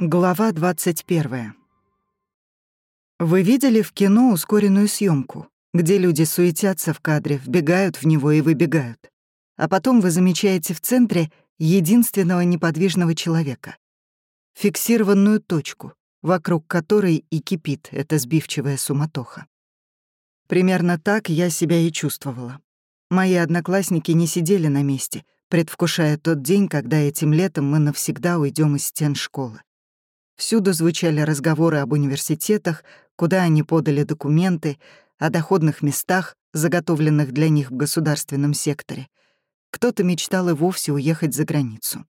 Глава 21. Вы видели в кино ускоренную съемку, где люди суетятся в кадре, вбегают в него и выбегают. А потом вы замечаете в центре единственного неподвижного человека. Фиксированную точку, вокруг которой и кипит эта сбивчивая суматоха. Примерно так я себя и чувствовала. Мои одноклассники не сидели на месте, предвкушая тот день, когда этим летом мы навсегда уйдем из стен школы. Всюду звучали разговоры об университетах, куда они подали документы, о доходных местах, заготовленных для них в государственном секторе. Кто-то мечтал и вовсе уехать за границу.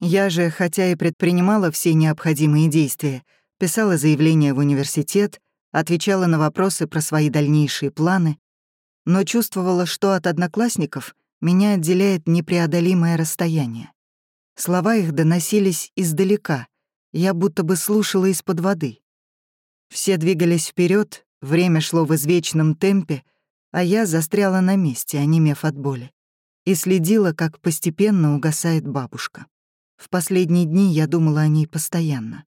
Я же, хотя и предпринимала все необходимые действия, писала заявление в университет, отвечала на вопросы про свои дальнейшие планы, но чувствовала, что от одноклассников меня отделяет непреодолимое расстояние. Слова их доносились издалека, я будто бы слушала из-под воды. Все двигались вперед, время шло в извечном темпе, а я застряла на месте, онемев от боли, и следила, как постепенно угасает бабушка. В последние дни я думала о ней постоянно.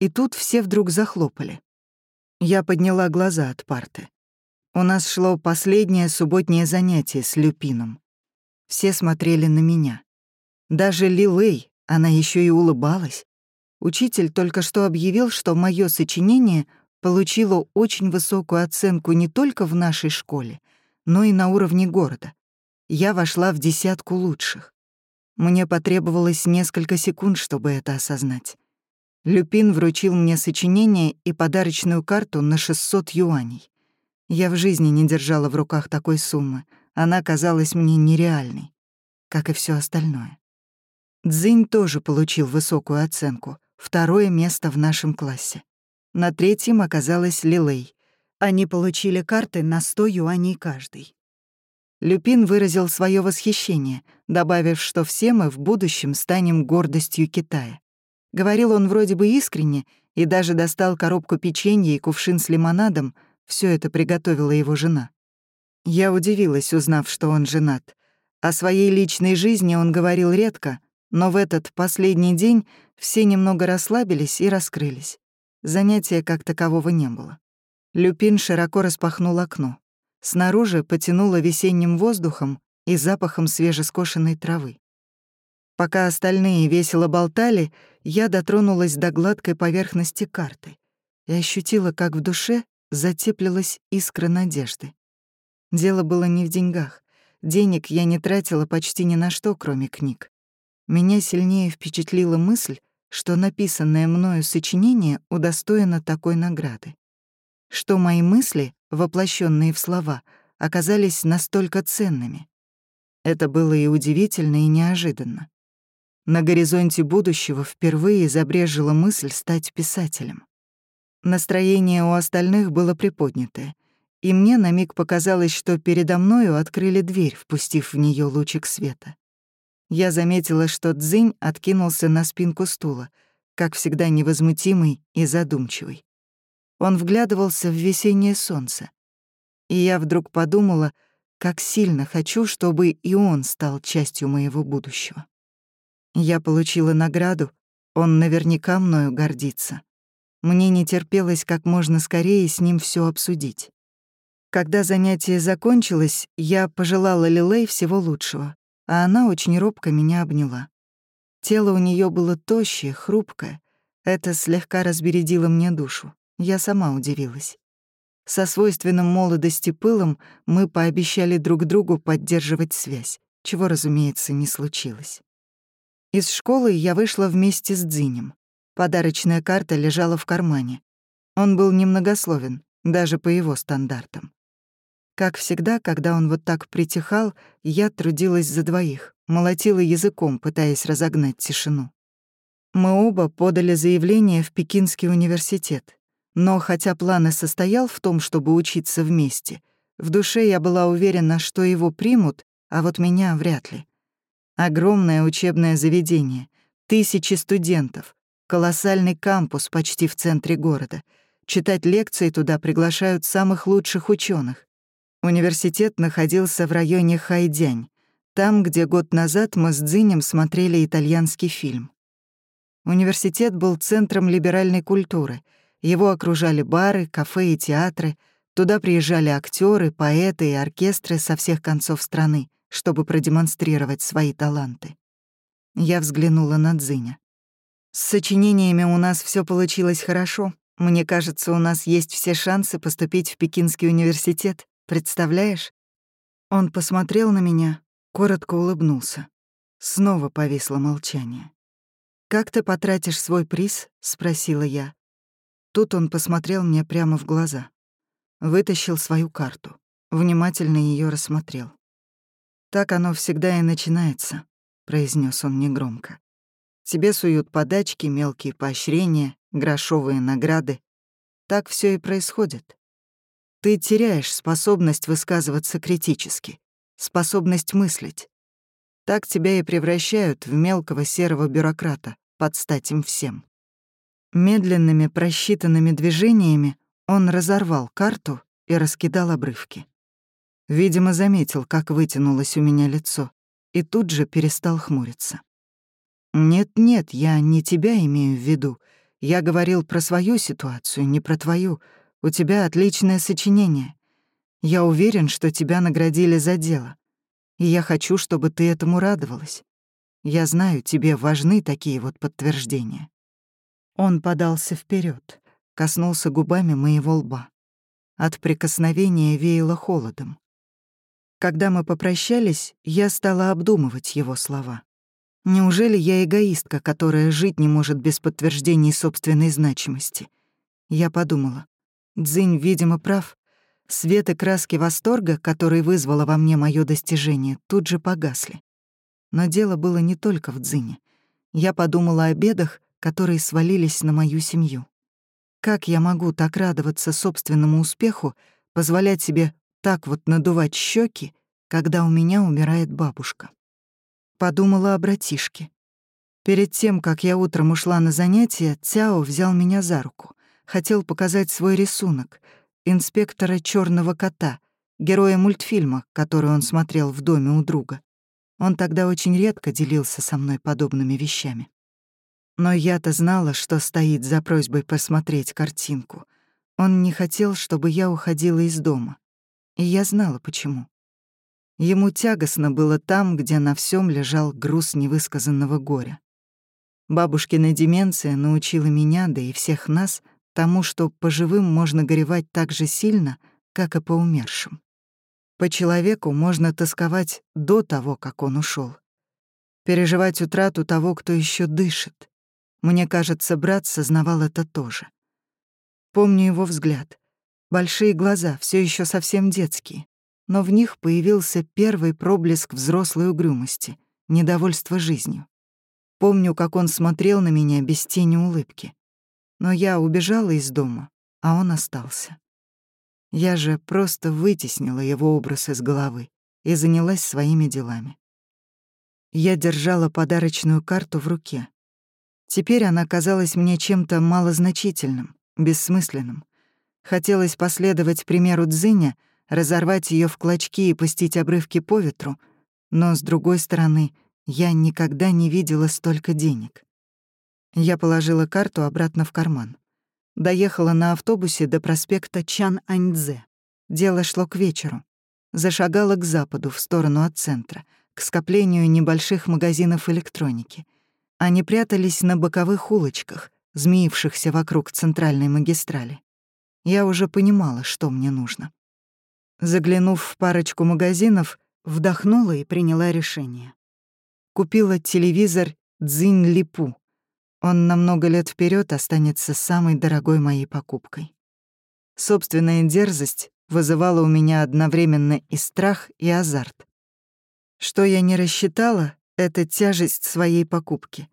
И тут все вдруг захлопали. Я подняла глаза от парты. У нас шло последнее субботнее занятие с Люпином. Все смотрели на меня. Даже Лилей, она еще и улыбалась. Учитель только что объявил, что мое сочинение получило очень высокую оценку не только в нашей школе, но и на уровне города. Я вошла в десятку лучших. Мне потребовалось несколько секунд, чтобы это осознать. Люпин вручил мне сочинение и подарочную карту на 600 юаней. Я в жизни не держала в руках такой суммы. Она казалась мне нереальной, как и все остальное. Дзинь тоже получил высокую оценку, второе место в нашем классе. На третьем оказалась Лилей. Они получили карты на 100 юаней каждый. Люпин выразил свое восхищение, добавив, что все мы в будущем станем гордостью Китая. Говорил он вроде бы искренне и даже достал коробку печенья и кувшин с лимонадом, все это приготовила его жена. Я удивилась, узнав, что он женат. О своей личной жизни он говорил редко, но в этот последний день все немного расслабились и раскрылись. Занятия как такового не было. Люпин широко распахнул окно. Снаружи потянуло весенним воздухом и запахом свежескошенной травы. Пока остальные весело болтали, я дотронулась до гладкой поверхности карты и ощутила, как в душе затеплилась искра надежды. Дело было не в деньгах. Денег я не тратила почти ни на что, кроме книг. Меня сильнее впечатлила мысль, что написанное мною сочинение удостоено такой награды. Что мои мысли, воплощенные в слова, оказались настолько ценными. Это было и удивительно, и неожиданно. На горизонте будущего впервые забрежила мысль стать писателем. Настроение у остальных было приподнятое, и мне на миг показалось, что передо мною открыли дверь, впустив в нее лучик света. Я заметила, что Цзинь откинулся на спинку стула, как всегда невозмутимый и задумчивый. Он вглядывался в весеннее солнце. И я вдруг подумала, как сильно хочу, чтобы и он стал частью моего будущего. Я получила награду, он наверняка мною гордится. Мне не терпелось как можно скорее с ним все обсудить. Когда занятие закончилось, я пожелала Лилей всего лучшего, а она очень робко меня обняла. Тело у нее было тощее, хрупкое. Это слегка разбередило мне душу. Я сама удивилась. Со свойственным молодости пылом мы пообещали друг другу поддерживать связь, чего, разумеется, не случилось. Из школы я вышла вместе с Дзинем. Подарочная карта лежала в кармане. Он был немногословен, даже по его стандартам. Как всегда, когда он вот так притихал, я трудилась за двоих, молотила языком, пытаясь разогнать тишину. Мы оба подали заявление в Пекинский университет. Но хотя план и состоял в том, чтобы учиться вместе, в душе я была уверена, что его примут, а вот меня вряд ли. Огромное учебное заведение, тысячи студентов, колоссальный кампус почти в центре города, Читать лекции туда приглашают самых лучших ученых. Университет находился в районе Хайдянь, там, где год назад мы с Дзинем смотрели итальянский фильм. Университет был центром либеральной культуры. Его окружали бары, кафе и театры. Туда приезжали актеры, поэты и оркестры со всех концов страны, чтобы продемонстрировать свои таланты. Я взглянула на Дзиня. С сочинениями у нас все получилось хорошо. Мне кажется, у нас есть все шансы поступить в Пекинский университет. Представляешь? Он посмотрел на меня, коротко улыбнулся. Снова повисло молчание. «Как ты потратишь свой приз?» — спросила я. Тут он посмотрел мне прямо в глаза. Вытащил свою карту, внимательно ее рассмотрел. «Так оно всегда и начинается», — произнес он негромко. «Тебе суют подачки, мелкие поощрения, грошовые награды. Так все и происходит. Ты теряешь способность высказываться критически, способность мыслить. Так тебя и превращают в мелкого серого бюрократа, под стать им всем. Медленными просчитанными движениями он разорвал карту и раскидал обрывки. Видимо, заметил, как вытянулось у меня лицо, и тут же перестал хмуриться. «Нет-нет, я не тебя имею в виду. Я говорил про свою ситуацию, не про твою. У тебя отличное сочинение. Я уверен, что тебя наградили за дело и я хочу, чтобы ты этому радовалась. Я знаю, тебе важны такие вот подтверждения». Он подался вперед, коснулся губами моего лба. От прикосновения веяло холодом. Когда мы попрощались, я стала обдумывать его слова. Неужели я эгоистка, которая жить не может без подтверждений собственной значимости? Я подумала. Дзинь, видимо, прав. Свет и краски восторга, которые вызвало во мне мое достижение, тут же погасли. Но дело было не только в дзыне. Я подумала о бедах, которые свалились на мою семью. Как я могу так радоваться собственному успеху, позволять себе так вот надувать щеки, когда у меня умирает бабушка? Подумала о братишке. Перед тем, как я утром ушла на занятия, Цяо взял меня за руку. Хотел показать свой рисунок — инспектора черного кота, героя мультфильма, который он смотрел в доме у друга. Он тогда очень редко делился со мной подобными вещами. Но я-то знала, что стоит за просьбой посмотреть картинку. Он не хотел, чтобы я уходила из дома. И я знала, почему. Ему тягостно было там, где на всем лежал груз невысказанного горя. Бабушкина деменция научила меня, да и всех нас — тому, что по живым можно горевать так же сильно, как и по умершим. По человеку можно тосковать до того, как он ушел, переживать утрату того, кто еще дышит. Мне кажется, брат сознавал это тоже. Помню его взгляд. Большие глаза, все еще совсем детские, но в них появился первый проблеск взрослой угрюмости, недовольства жизнью. Помню, как он смотрел на меня без тени улыбки. Но я убежала из дома, а он остался. Я же просто вытеснила его образ из головы и занялась своими делами. Я держала подарочную карту в руке. Теперь она казалась мне чем-то малозначительным, бессмысленным. Хотелось последовать примеру Дзиня, разорвать ее в клочки и пустить обрывки по ветру, но, с другой стороны, я никогда не видела столько денег. Я положила карту обратно в карман. Доехала на автобусе до проспекта Чан-Аньцзе. Дело шло к вечеру. Зашагала к западу, в сторону от центра, к скоплению небольших магазинов электроники. Они прятались на боковых улочках, змеившихся вокруг центральной магистрали. Я уже понимала, что мне нужно. Заглянув в парочку магазинов, вдохнула и приняла решение. Купила телевизор Цзинь Липу он на много лет вперед останется самой дорогой моей покупкой. Собственная дерзость вызывала у меня одновременно и страх, и азарт. Что я не рассчитала, это тяжесть своей покупки.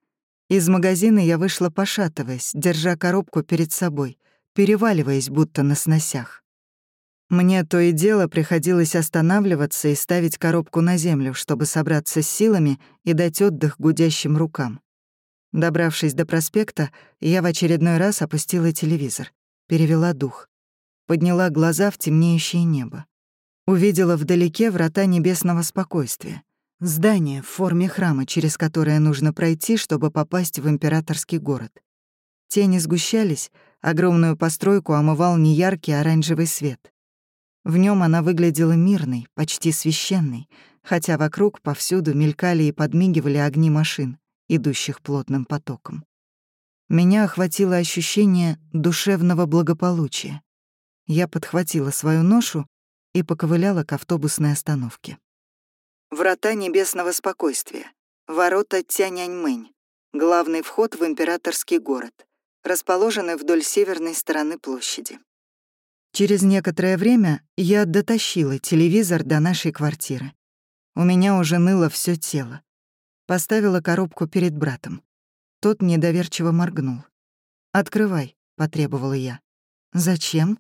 Из магазина я вышла пошатываясь, держа коробку перед собой, переваливаясь будто на сносях. Мне то и дело приходилось останавливаться и ставить коробку на землю, чтобы собраться с силами и дать отдых гудящим рукам. Добравшись до проспекта, я в очередной раз опустила телевизор. перевела дух. Подняла глаза в темнеющее небо. Увидела вдалеке врата небесного спокойствия. Здание в форме храма, через которое нужно пройти, чтобы попасть в императорский город. Тени сгущались, огромную постройку омывал неяркий оранжевый свет. В нем она выглядела мирной, почти священной, хотя вокруг повсюду мелькали и подмигивали огни машин, идущих плотным потоком. Меня охватило ощущение душевного благополучия. Я подхватила свою ношу и поковыляла к автобусной остановке. Врата небесного спокойствия. Ворота Тяньаньмэнь. Главный вход в императорский город. Расположены вдоль северной стороны площади. Через некоторое время я дотащила телевизор до нашей квартиры. У меня уже ныло все тело. Поставила коробку перед братом. Тот недоверчиво моргнул. «Открывай», — потребовала я. «Зачем?»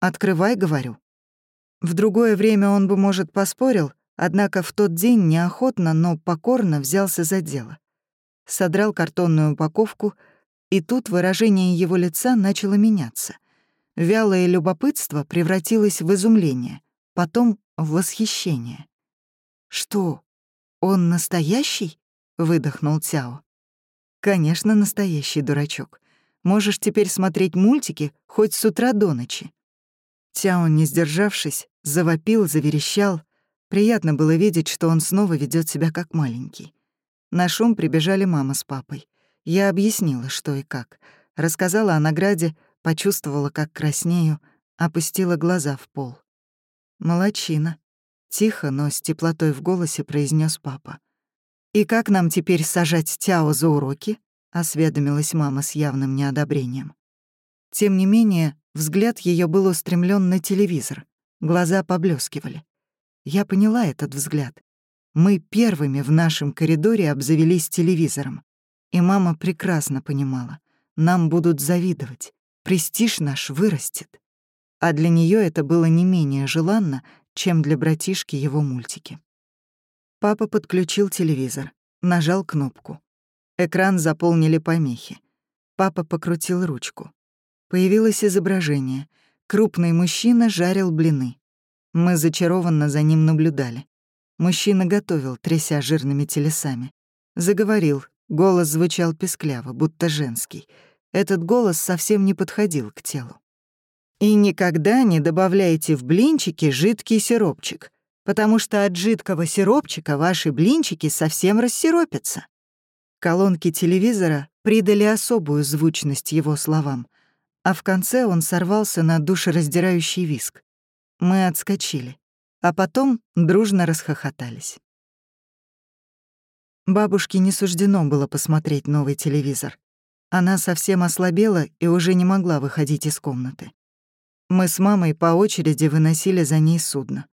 «Открывай», — говорю. В другое время он бы, может, поспорил, однако в тот день неохотно, но покорно взялся за дело. Содрал картонную упаковку, и тут выражение его лица начало меняться. Вялое любопытство превратилось в изумление, потом в восхищение. «Что, он настоящий?» — выдохнул Цяо. «Конечно, настоящий дурачок. Можешь теперь смотреть мультики хоть с утра до ночи». Цяо, не сдержавшись, завопил, заверещал. Приятно было видеть, что он снова ведет себя как маленький. На шум прибежали мама с папой. Я объяснила, что и как. Рассказала о награде, почувствовала, как краснею, опустила глаза в пол. «Молодчина», — тихо, но с теплотой в голосе произнес папа. «И как нам теперь сажать Тяо за уроки?» — осведомилась мама с явным неодобрением. Тем не менее, взгляд ее был устремлен на телевизор, глаза поблескивали. Я поняла этот взгляд. Мы первыми в нашем коридоре обзавелись телевизором, и мама прекрасно понимала, нам будут завидовать престиж наш вырастет. А для нее это было не менее желанно, чем для братишки его мультики. Папа подключил телевизор, нажал кнопку. Экран заполнили помехи. Папа покрутил ручку. Появилось изображение. Крупный мужчина жарил блины. Мы зачарованно за ним наблюдали. Мужчина готовил, тряся жирными телесами. Заговорил, голос звучал пескляво, будто женский — этот голос совсем не подходил к телу. И никогда не добавляйте в блинчики жидкий сиропчик, потому что от жидкого сиропчика ваши блинчики совсем рассиропятся. Колонки телевизора придали особую звучность его словам, а в конце он сорвался на душераздирающий виск. Мы отскочили, а потом дружно расхохотались. Бабушке не суждено было посмотреть новый телевизор. Она совсем ослабела и уже не могла выходить из комнаты. Мы с мамой по очереди выносили за ней судно.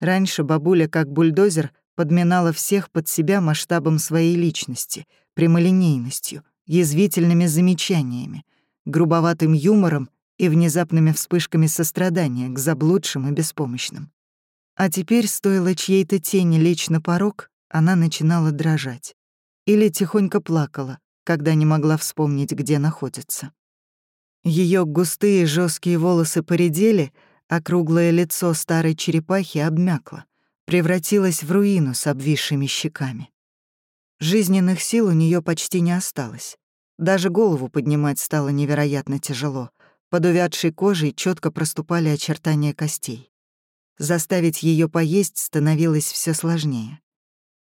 Раньше бабуля, как бульдозер, подминала всех под себя масштабом своей личности, прямолинейностью, язвительными замечаниями, грубоватым юмором и внезапными вспышками сострадания к заблудшим и беспомощным. А теперь, стоило чьей-то тени лечь на порог, она начинала дрожать. Или тихонько плакала, когда не могла вспомнить, где находится. Ее густые жесткие волосы поредели, а круглое лицо старой черепахи обмякло, превратилось в руину с обвисшими щеками. Жизненных сил у нее почти не осталось. Даже голову поднимать стало невероятно тяжело. Под увядшей кожей четко проступали очертания костей. Заставить ее поесть становилось все сложнее.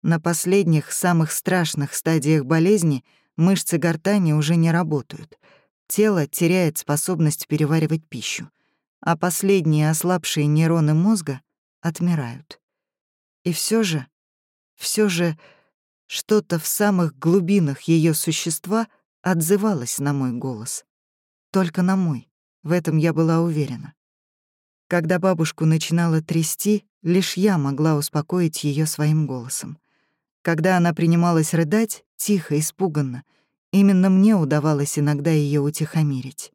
На последних, самых страшных стадиях болезни — Мышцы гортани уже не работают. Тело теряет способность переваривать пищу, а последние ослабшие нейроны мозга отмирают. И все же, все же что-то в самых глубинах ее существа отзывалось на мой голос. Только на мой, в этом я была уверена. Когда бабушку начинала трясти, лишь я могла успокоить ее своим голосом. Когда она принималась рыдать, тихо, испуганно, именно мне удавалось иногда ее утихомирить.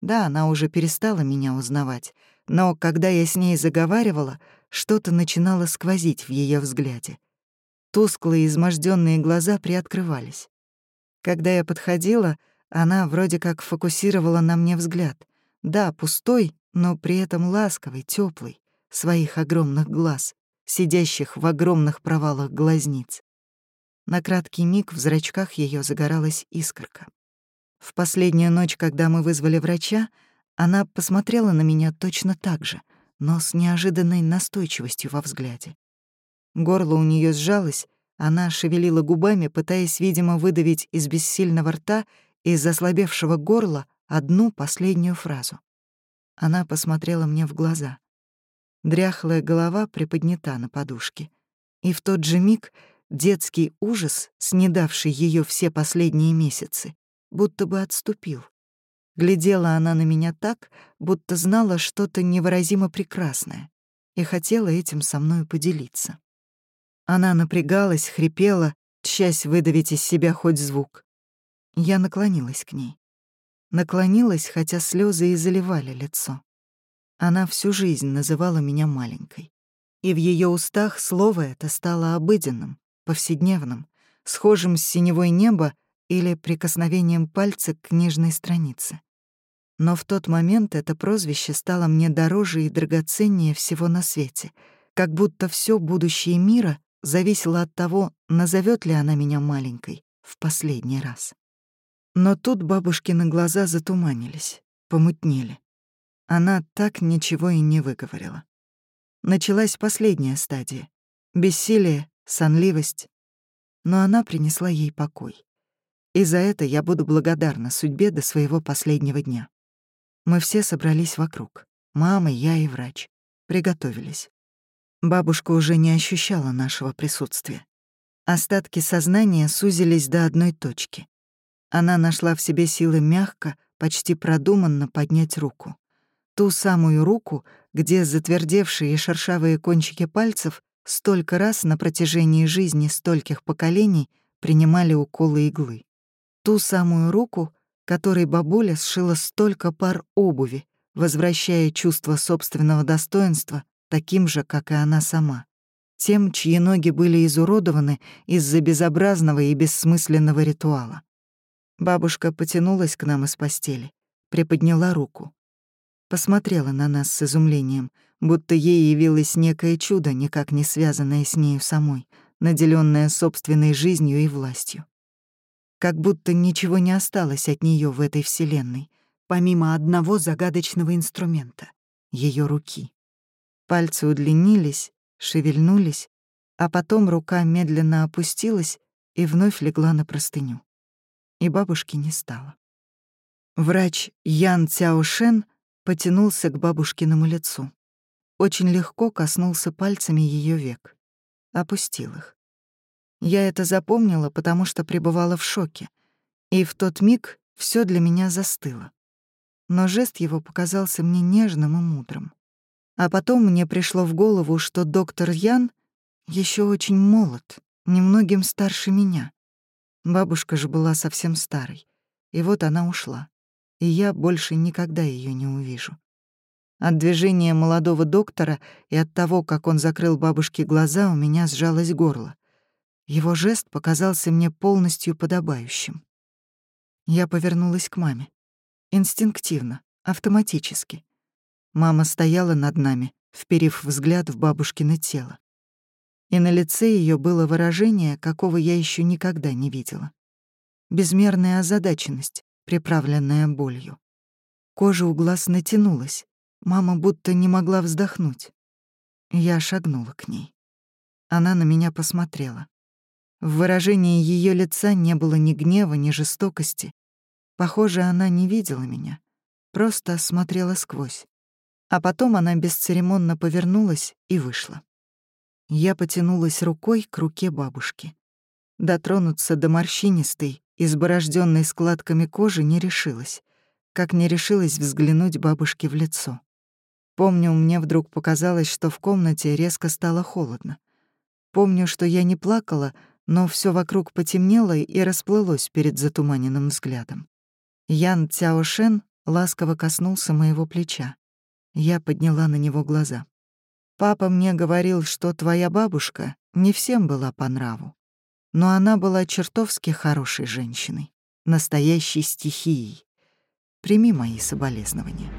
Да, она уже перестала меня узнавать, но когда я с ней заговаривала, что-то начинало сквозить в ее взгляде. Тусклые, изможденные глаза приоткрывались. Когда я подходила, она вроде как фокусировала на мне взгляд, Да, пустой, но при этом ласковый, теплый, своих огромных глаз, сидящих в огромных провалах глазниц. На краткий миг в зрачках ее загоралась искорка. В последнюю ночь, когда мы вызвали врача, она посмотрела на меня точно так же, но с неожиданной настойчивостью во взгляде. Горло у нее сжалось, она шевелила губами, пытаясь, видимо, выдавить из бессильного рта и из ослабевшего горла одну последнюю фразу. Она посмотрела мне в глаза. Дряхлая голова приподнята на подушке. И в тот же миг детский ужас, снедавший ее все последние месяцы, будто бы отступил. Глядела она на меня так, будто знала что-то невыразимо прекрасное и хотела этим со мной поделиться. Она напрягалась, хрипела, тщась выдавить из себя хоть звук. Я наклонилась к ней. Наклонилась, хотя слезы и заливали лицо. Она всю жизнь называла меня маленькой. И в ее устах слово это стало обыденным, повседневным, схожим с синевой неба или прикосновением пальца к нежной странице. Но в тот момент это прозвище стало мне дороже и драгоценнее всего на свете, как будто все будущее мира зависело от того, назовет ли она меня маленькой в последний раз. Но тут бабушкины глаза затуманились, помутнели. Она так ничего и не выговорила. Началась последняя стадия — бессилие, сонливость. Но она принесла ей покой. И за это я буду благодарна судьбе до своего последнего дня. Мы все собрались вокруг. Мама, я и врач. Приготовились. Бабушка уже не ощущала нашего присутствия. Остатки сознания сузились до одной точки. Она нашла в себе силы мягко, почти продуманно поднять руку ту самую руку, где затвердевшие шершавые кончики пальцев столько раз на протяжении жизни стольких поколений принимали уколы иглы. Ту самую руку, которой бабуля сшила столько пар обуви, возвращая чувство собственного достоинства таким же, как и она сама. Тем, чьи ноги были изуродованы из-за безобразного и бессмысленного ритуала. Бабушка потянулась к нам из постели, приподняла руку посмотрела на нас с изумлением, будто ей явилось некое чудо, никак не связанное с нею самой, наделенное собственной жизнью и властью. Как будто ничего не осталось от нее в этой вселенной, помимо одного загадочного инструмента — ее руки. Пальцы удлинились, шевельнулись, а потом рука медленно опустилась и вновь легла на простыню. И бабушки не стало. Врач Ян Цяошен потянулся к бабушкиному лицу. Очень легко коснулся пальцами ее век. Опустил их. Я это запомнила, потому что пребывала в шоке. И в тот миг все для меня застыло. Но жест его показался мне нежным и мудрым. А потом мне пришло в голову, что доктор Ян еще очень молод, немногим старше меня. Бабушка же была совсем старой. И вот она ушла и я больше никогда ее не увижу. От движения молодого доктора и от того, как он закрыл бабушке глаза, у меня сжалось горло. Его жест показался мне полностью подобающим. Я повернулась к маме. Инстинктивно, автоматически. Мама стояла над нами, вперив взгляд в бабушкино тело. И на лице ее было выражение, какого я еще никогда не видела. Безмерная озадаченность, приправленная болью. Кожа у глаз натянулась. Мама будто не могла вздохнуть. Я шагнула к ней. Она на меня посмотрела. В выражении ее лица не было ни гнева, ни жестокости. Похоже, она не видела меня, просто смотрела сквозь. А потом она бесцеремонно повернулась и вышла. Я потянулась рукой к руке бабушки. Дотронуться до морщинистой, изборожденной складками кожи, не решилась, как не решилась взглянуть бабушке в лицо. Помню, мне вдруг показалось, что в комнате резко стало холодно. Помню, что я не плакала, но все вокруг потемнело и расплылось перед затуманенным взглядом. Ян Цяошен ласково коснулся моего плеча. Я подняла на него глаза. «Папа мне говорил, что твоя бабушка не всем была по нраву но она была чертовски хорошей женщиной, настоящей стихией. Прими мои соболезнования.